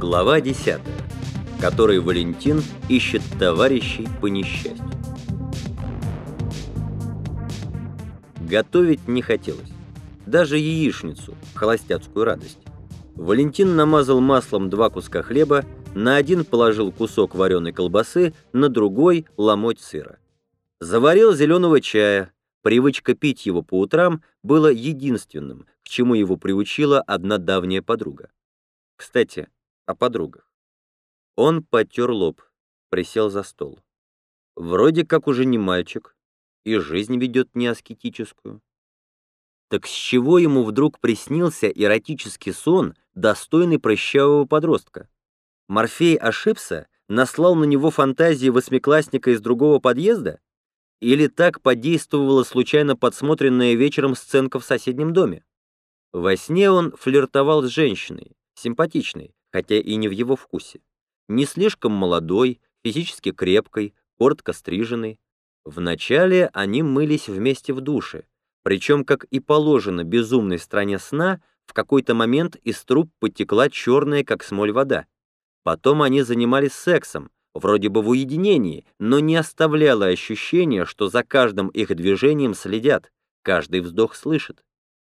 Глава 10, в которой Валентин ищет товарищей по несчастью. Готовить не хотелось. Даже яичницу, холостяцкую радость. Валентин намазал маслом два куска хлеба, на один положил кусок вареной колбасы, на другой — ломоть сыра. Заварил зеленого чая. Привычка пить его по утрам было единственным, к чему его приучила одна давняя подруга. Кстати, о подругах. Он потер лоб, присел за стол. Вроде как уже не мальчик, и жизнь ведет не аскетическую. Так с чего ему вдруг приснился эротический сон, достойный прыщавого подростка? Морфей ошибся, наслал на него фантазии восьмиклассника из другого подъезда? Или так подействовала случайно подсмотренная вечером сценка в соседнем доме? Во сне он флиртовал с женщиной, симпатичной, хотя и не в его вкусе. Не слишком молодой, физически крепкой, коротко стриженной. Вначале они мылись вместе в душе, причем, как и положено безумной стране сна, в какой-то момент из труб потекла черная, как смоль, вода. Потом они занимались сексом, вроде бы в уединении, но не оставляло ощущения, что за каждым их движением следят, каждый вздох слышит.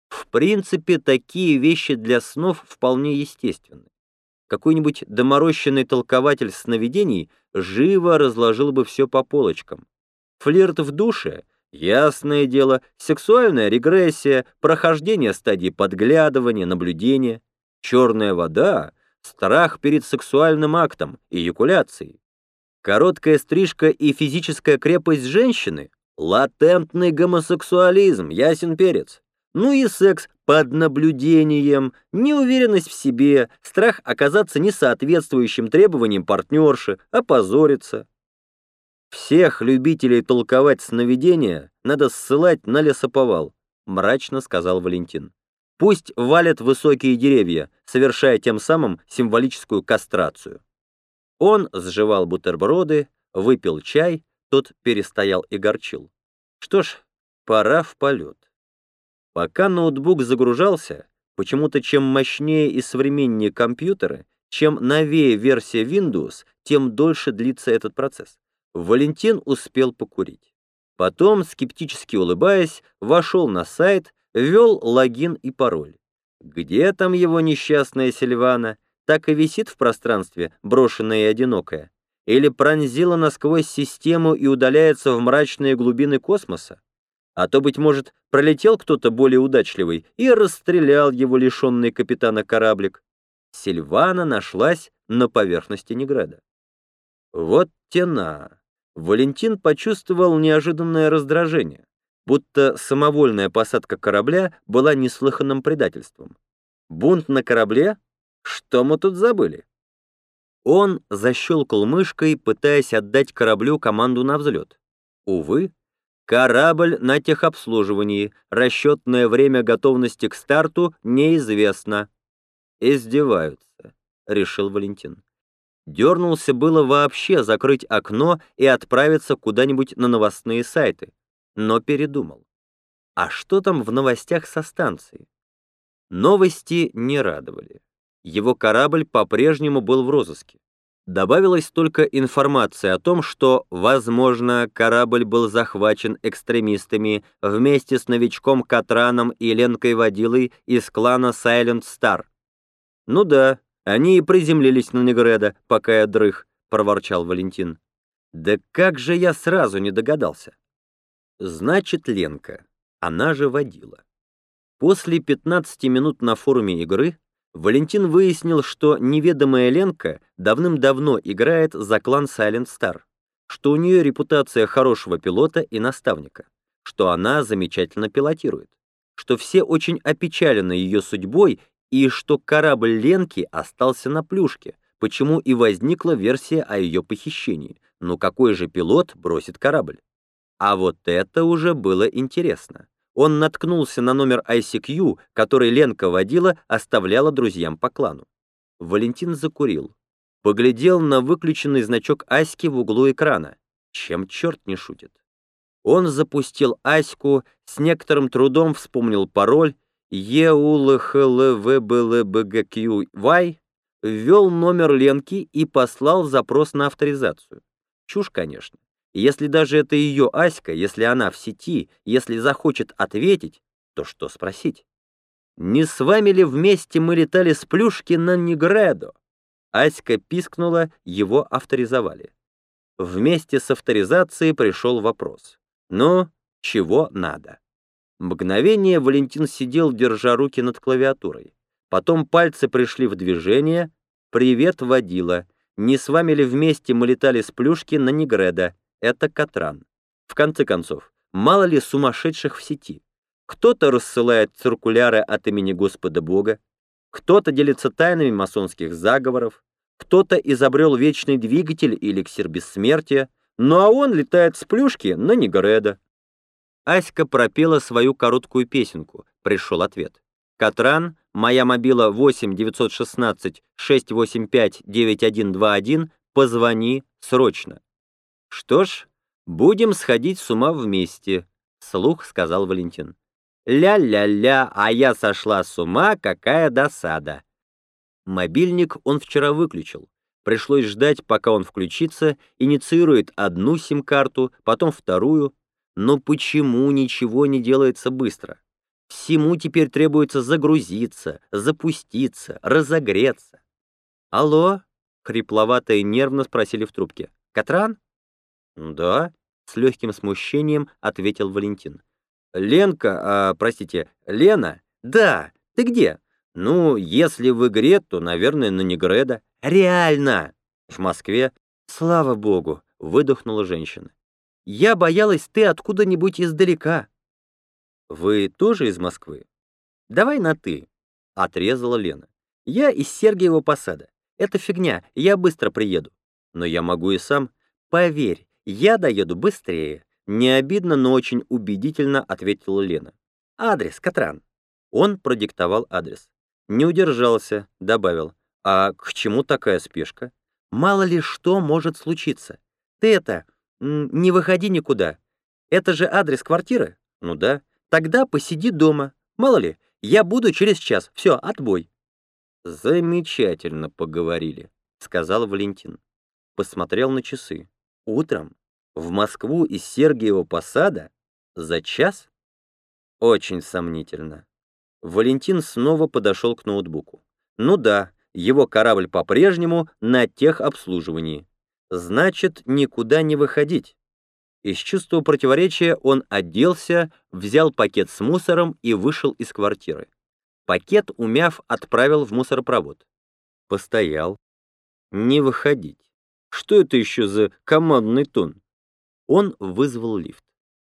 В принципе, такие вещи для снов вполне естественны. Какой-нибудь доморощенный толкователь сновидений живо разложил бы все по полочкам. Флирт в душе — ясное дело, сексуальная регрессия, прохождение стадии подглядывания, наблюдения, черная вода — страх перед сексуальным актом, эякуляцией. Короткая стрижка и физическая крепость женщины — латентный гомосексуализм, ясен перец. Ну и секс под наблюдением, неуверенность в себе, страх оказаться несоответствующим требованиям партнерши, опозориться. Всех любителей толковать сновидения надо ссылать на лесоповал, мрачно сказал Валентин. Пусть валят высокие деревья, совершая тем самым символическую кастрацию. Он сживал бутерброды, выпил чай, тот перестоял и горчил. Что ж, пора в полет. Пока ноутбук загружался, почему-то чем мощнее и современнее компьютеры, чем новее версия Windows, тем дольше длится этот процесс. Валентин успел покурить. Потом, скептически улыбаясь, вошел на сайт, ввел логин и пароль. Где там его несчастная Сильвана? Так и висит в пространстве, брошенная и одинокая? Или пронзила насквозь систему и удаляется в мрачные глубины космоса? А то, быть может, пролетел кто-то более удачливый и расстрелял его лишенный капитана кораблик. Сильвана нашлась на поверхности Неграда. Вот тена. Валентин почувствовал неожиданное раздражение, будто самовольная посадка корабля была неслыханным предательством. Бунт на корабле? Что мы тут забыли? Он защелкал мышкой, пытаясь отдать кораблю команду на взлет. Увы, Корабль на техобслуживании. Расчетное время готовности к старту неизвестно. Издеваются, решил Валентин. Дернулся было вообще закрыть окно и отправиться куда-нибудь на новостные сайты, но передумал. А что там в новостях со станции? Новости не радовали. Его корабль по-прежнему был в розыске. Добавилась только информация о том, что, возможно, корабль был захвачен экстремистами вместе с новичком Катраном и Ленкой Водилой из клана Silent Star. «Ну да, они и приземлились на Негреда, пока я дрых», — проворчал Валентин. «Да как же я сразу не догадался?» «Значит, Ленка, она же водила». После 15 минут на форуме игры Валентин выяснил, что неведомая Ленка давным-давно играет за клан Silent Star, что у нее репутация хорошего пилота и наставника, что она замечательно пилотирует, что все очень опечалены ее судьбой и что корабль Ленки остался на плюшке, почему и возникла версия о ее похищении. Ну какой же пилот бросит корабль? А вот это уже было интересно он наткнулся на номер ICQ, который Ленка водила, оставляла друзьям по клану. Валентин закурил. Поглядел на выключенный значок Аськи в углу экрана. Чем черт не шутит? Он запустил Аську, с некоторым трудом вспомнил пароль EULHLVBLBGQY, ввел номер Ленки и послал запрос на авторизацию. Чушь, конечно. Если даже это ее Аська, если она в сети, если захочет ответить, то что спросить? Не с вами ли вместе мы летали с Плюшки на Негредо? Аська пискнула, его авторизовали. Вместе с авторизацией пришел вопрос. Ну, чего надо? Мгновение Валентин сидел, держа руки над клавиатурой. Потом пальцы пришли в движение. «Привет, водила. Не с вами ли вместе мы летали с Плюшки на Негредо? Это Катран». В конце концов, мало ли сумасшедших в сети. Кто-то рассылает циркуляры от имени Господа Бога, кто-то делится тайнами масонских заговоров, кто-то изобрел вечный двигатель и эликсир бессмертия, ну а он летает с плюшки на Негреда. Аська пропела свою короткую песенку, пришел ответ. Катран, моя мобила 8 916 685 9121, позвони срочно. Что ж, будем сходить с ума вместе, слух сказал Валентин. Ля-ля-ля, а я сошла с ума, какая досада. Мобильник он вчера выключил. Пришлось ждать, пока он включится, инициирует одну сим-карту, потом вторую. Но почему ничего не делается быстро? Всему теперь требуется загрузиться, запуститься, разогреться. «Алло?» — хрипловато и нервно спросили в трубке. «Катран?» «Да», — с легким смущением ответил Валентин. «Ленка, а, простите, Лена? Да, ты где?» «Ну, если в игре, то, наверное, на Негреда». «Реально!» «В Москве?» «Слава богу!» — выдохнула женщина. «Я боялась, ты откуда-нибудь издалека». «Вы тоже из Москвы?» «Давай на «ты», — отрезала Лена. «Я из Сергиева Посада. Это фигня, я быстро приеду». «Но я могу и сам». «Поверь, я доеду быстрее. «Не обидно, но очень убедительно», — ответила Лена. «Адрес, Катран». Он продиктовал адрес. Не удержался, добавил. «А к чему такая спешка? Мало ли что может случиться. Ты это, не выходи никуда. Это же адрес квартиры? Ну да. Тогда посиди дома. Мало ли, я буду через час. Все, отбой». «Замечательно поговорили», — сказал Валентин. Посмотрел на часы. Утром в Москву из Сергиева Посада? За час? Очень сомнительно. Валентин снова подошел к ноутбуку. Ну да, его корабль по-прежнему на техобслуживании. Значит, никуда не выходить. Из чувства противоречия он оделся, взял пакет с мусором и вышел из квартиры. Пакет, умяв, отправил в мусоропровод. Постоял. Не выходить. Что это еще за командный тон? Он вызвал лифт.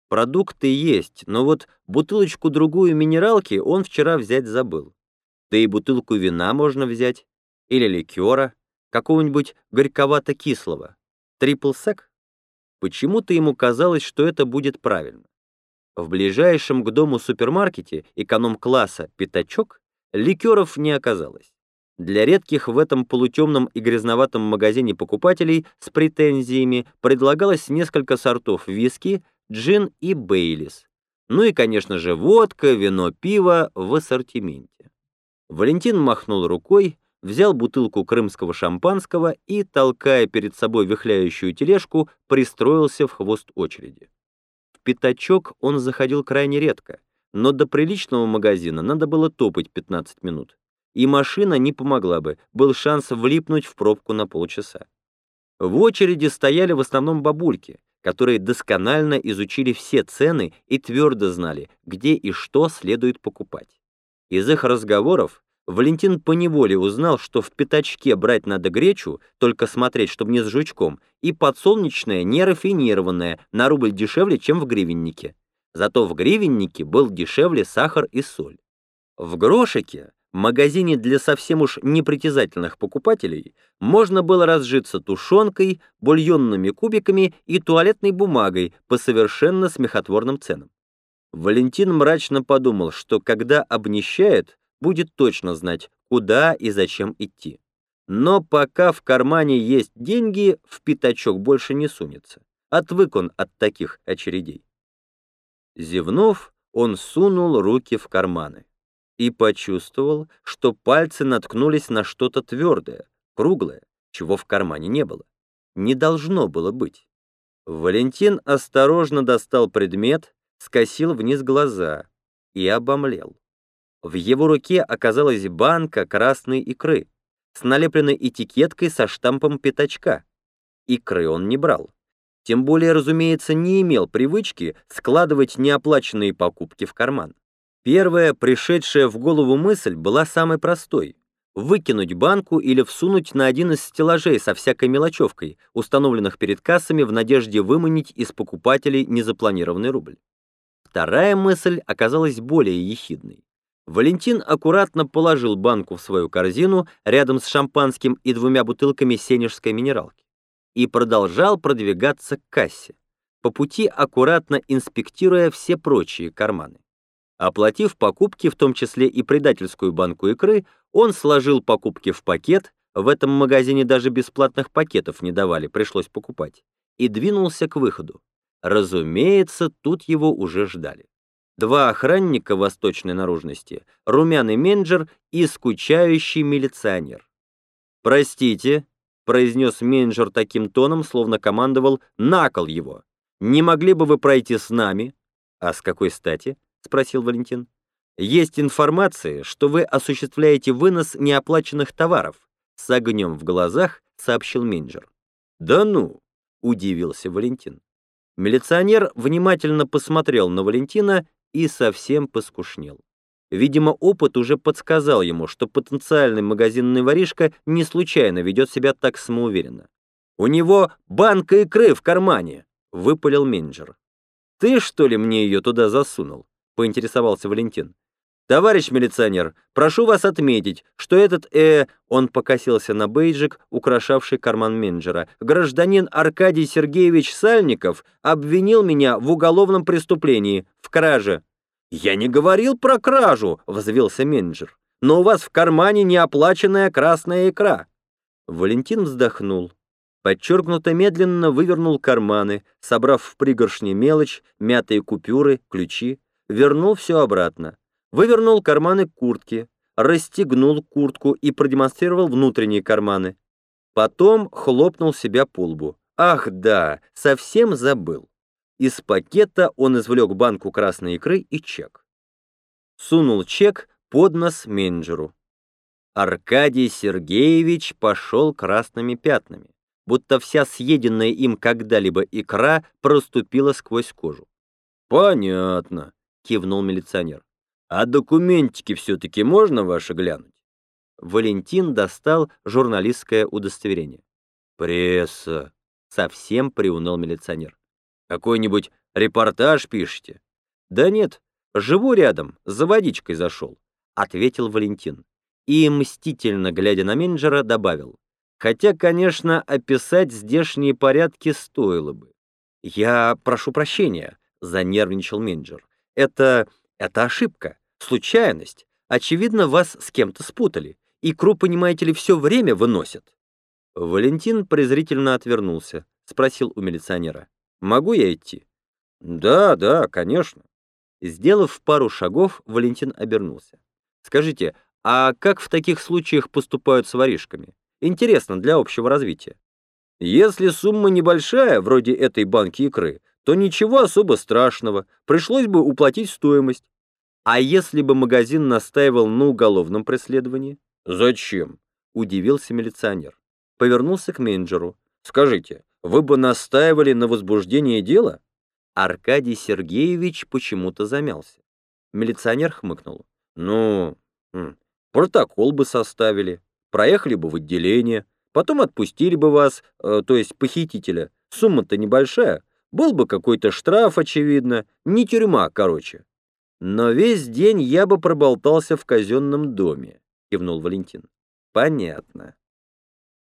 Продукты есть, но вот бутылочку-другую минералки он вчера взять забыл. Да и бутылку вина можно взять. Или ликера, какого-нибудь горьковато-кислого. Трипл-сек? Почему-то ему казалось, что это будет правильно. В ближайшем к дому супермаркете эконом-класса «Пятачок» ликеров не оказалось. Для редких в этом полутемном и грязноватом магазине покупателей с претензиями предлагалось несколько сортов виски, джин и бейлис. Ну и, конечно же, водка, вино, пиво в ассортименте. Валентин махнул рукой, взял бутылку крымского шампанского и, толкая перед собой вихляющую тележку, пристроился в хвост очереди. В пятачок он заходил крайне редко, но до приличного магазина надо было топать 15 минут и машина не помогла бы, был шанс влипнуть в пробку на полчаса. В очереди стояли в основном бабульки, которые досконально изучили все цены и твердо знали, где и что следует покупать. Из их разговоров Валентин поневоле узнал, что в пятачке брать надо гречу, только смотреть, чтобы не с жучком, и подсолнечное нерафинированное на рубль дешевле, чем в гривеннике. Зато в гривеннике был дешевле сахар и соль. В грошике магазине для совсем уж непритязательных покупателей можно было разжиться тушенкой, бульонными кубиками и туалетной бумагой по совершенно смехотворным ценам. Валентин мрачно подумал, что когда обнищает, будет точно знать, куда и зачем идти. Но пока в кармане есть деньги, в пятачок больше не сунется. Отвык он от таких очередей. Зевнув, он сунул руки в карманы. И почувствовал, что пальцы наткнулись на что-то твердое, круглое, чего в кармане не было. Не должно было быть. Валентин осторожно достал предмет, скосил вниз глаза и обомлел. В его руке оказалась банка красной икры с налепленной этикеткой со штампом пятачка. Икры он не брал. Тем более, разумеется, не имел привычки складывать неоплаченные покупки в карман. Первая, пришедшая в голову мысль, была самой простой — выкинуть банку или всунуть на один из стеллажей со всякой мелочевкой, установленных перед кассами в надежде выманить из покупателей незапланированный рубль. Вторая мысль оказалась более ехидной. Валентин аккуратно положил банку в свою корзину рядом с шампанским и двумя бутылками сенежской минералки и продолжал продвигаться к кассе, по пути аккуратно инспектируя все прочие карманы. Оплатив покупки, в том числе и предательскую банку икры, он сложил покупки в пакет, в этом магазине даже бесплатных пакетов не давали, пришлось покупать, и двинулся к выходу. Разумеется, тут его уже ждали. Два охранника восточной наружности, румяный менеджер и скучающий милиционер. «Простите», произнес менеджер таким тоном, словно командовал «на кол его». «Не могли бы вы пройти с нами?» «А с какой стати?» — спросил Валентин. «Есть информация, что вы осуществляете вынос неоплаченных товаров», — с огнем в глазах сообщил менеджер. «Да ну!» — удивился Валентин. Милиционер внимательно посмотрел на Валентина и совсем поскушнел. Видимо, опыт уже подсказал ему, что потенциальный магазинный воришка не случайно ведет себя так самоуверенно. «У него банка икры в кармане!» — выпалил менеджер. «Ты, что ли, мне ее туда засунул?» — поинтересовался Валентин. «Товарищ милиционер, прошу вас отметить, что этот, э...» Он покосился на бейджик, украшавший карман менеджера. «Гражданин Аркадий Сергеевич Сальников обвинил меня в уголовном преступлении, в краже». «Я не говорил про кражу», — взвился менеджер. «Но у вас в кармане неоплаченная красная икра». Валентин вздохнул. Подчеркнуто медленно вывернул карманы, собрав в пригоршни мелочь, мятые купюры, ключи, вернул все обратно. Вывернул карманы куртки, расстегнул куртку и продемонстрировал внутренние карманы. Потом хлопнул себя по лбу. «Ах да, совсем забыл». Из пакета он извлек банку красной икры и чек. Сунул чек под нос менеджеру. Аркадий Сергеевич пошел красными пятнами, будто вся съеденная им когда-либо икра проступила сквозь кожу. «Понятно», — кивнул милиционер. «А документики все-таки можно ваши глянуть?» Валентин достал журналистское удостоверение. «Пресса», — совсем приуныл милиционер. Какой-нибудь репортаж пишете? Да нет, живу рядом, за водичкой зашел, ответил Валентин. И, мстительно глядя на менеджера, добавил. Хотя, конечно, описать здешние порядки стоило бы. Я прошу прощения, занервничал менеджер. Это... это ошибка, случайность. Очевидно, вас с кем-то спутали. Икру, понимаете ли, все время выносят. Валентин презрительно отвернулся, спросил у милиционера. Могу я идти? Да, да, конечно. Сделав пару шагов, Валентин обернулся. Скажите, а как в таких случаях поступают с воришками? Интересно для общего развития. Если сумма небольшая, вроде этой банки икры, то ничего особо страшного, пришлось бы уплатить стоимость. А если бы магазин настаивал на уголовном преследовании? Зачем? Удивился милиционер. Повернулся к менеджеру. Скажите, вы бы настаивали на возбуждении дела? Аркадий Сергеевич почему-то замялся. Милиционер хмыкнул. Ну, протокол бы составили, проехали бы в отделение, потом отпустили бы вас, э, то есть похитителя. Сумма-то небольшая, был бы какой-то штраф, очевидно, не тюрьма, короче. Но весь день я бы проболтался в казенном доме, кивнул Валентин. Понятно.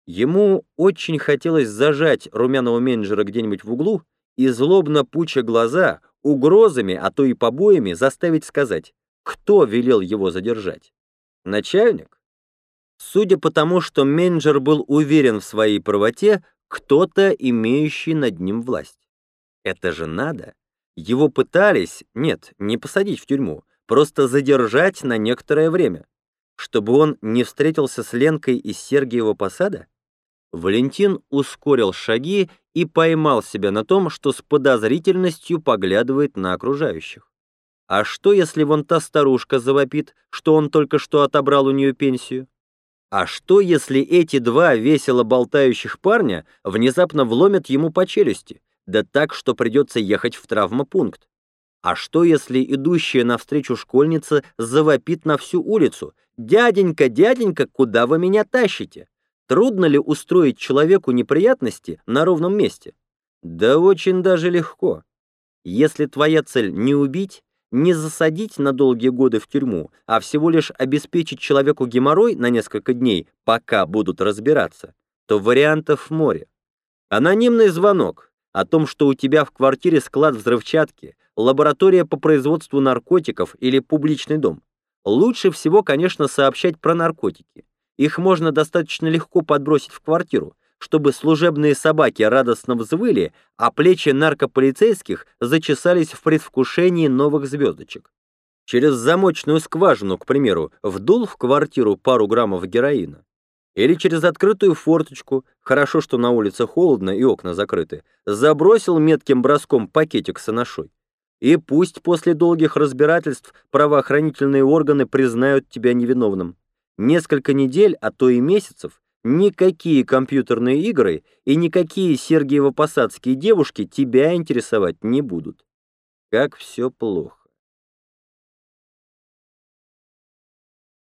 Ему очень хотелось зажать румяного менеджера где-нибудь в углу и, злобно пуча глаза, угрозами, а то и побоями заставить сказать, кто велел его задержать. Начальник? Судя по тому, что менеджер был уверен в своей правоте, кто-то, имеющий над ним власть. Это же надо. Его пытались, нет, не посадить в тюрьму, просто задержать на некоторое время, чтобы он не встретился с Ленкой из Сергиева посада? Валентин ускорил шаги и поймал себя на том, что с подозрительностью поглядывает на окружающих. А что, если вон та старушка завопит, что он только что отобрал у нее пенсию? А что, если эти два весело болтающих парня внезапно вломят ему по челюсти, да так, что придется ехать в травмопункт? А что, если идущая навстречу школьница завопит на всю улицу? «Дяденька, дяденька, куда вы меня тащите?» Трудно ли устроить человеку неприятности на ровном месте? Да очень даже легко. Если твоя цель не убить, не засадить на долгие годы в тюрьму, а всего лишь обеспечить человеку геморрой на несколько дней, пока будут разбираться, то вариантов море. Анонимный звонок о том, что у тебя в квартире склад взрывчатки, лаборатория по производству наркотиков или публичный дом. Лучше всего, конечно, сообщать про наркотики. Их можно достаточно легко подбросить в квартиру, чтобы служебные собаки радостно взвыли, а плечи наркополицейских зачесались в предвкушении новых звездочек. Через замочную скважину, к примеру, вдул в квартиру пару граммов героина. Или через открытую форточку, хорошо, что на улице холодно и окна закрыты, забросил метким броском пакетик с анашой. И пусть после долгих разбирательств правоохранительные органы признают тебя невиновным. Несколько недель, а то и месяцев Никакие компьютерные игры и никакие Сергиево-Посадские девушки тебя интересовать не будут. Как все плохо.